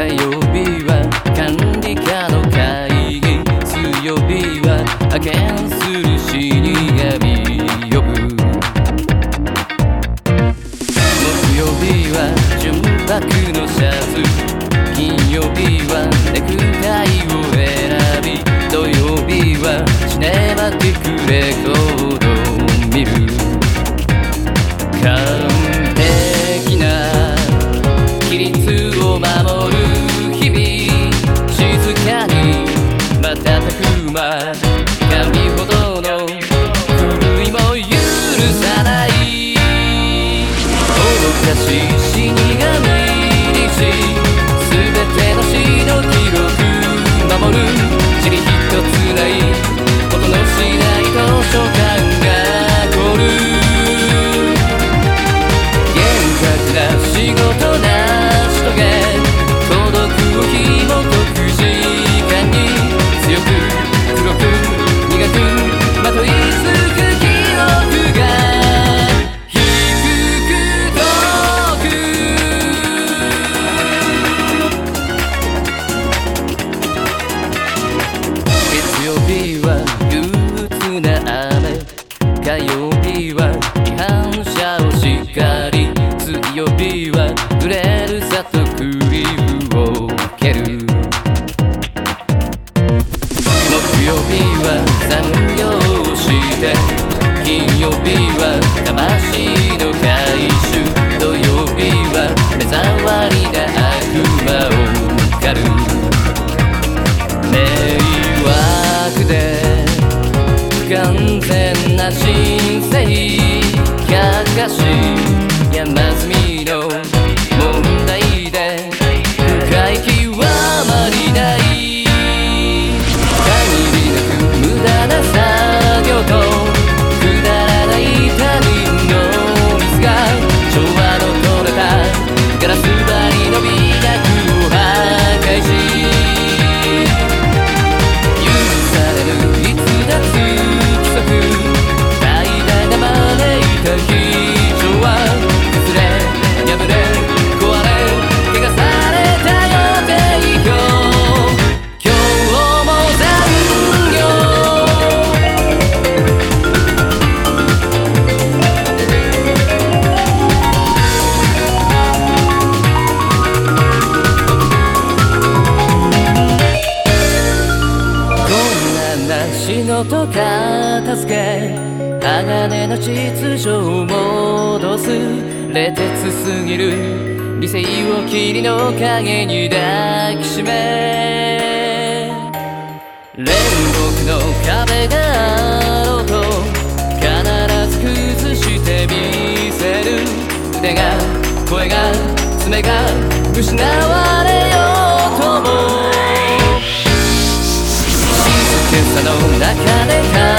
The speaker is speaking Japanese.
kayo be. すべての死の記録守る。塵一つない assim. のと片付け鋼の秩序を戻す。冷徹すぎる。理性を霧の影に抱きしめ。煉獄の壁があろうと必ず崩してみせる。腕が声が爪が失われさの中で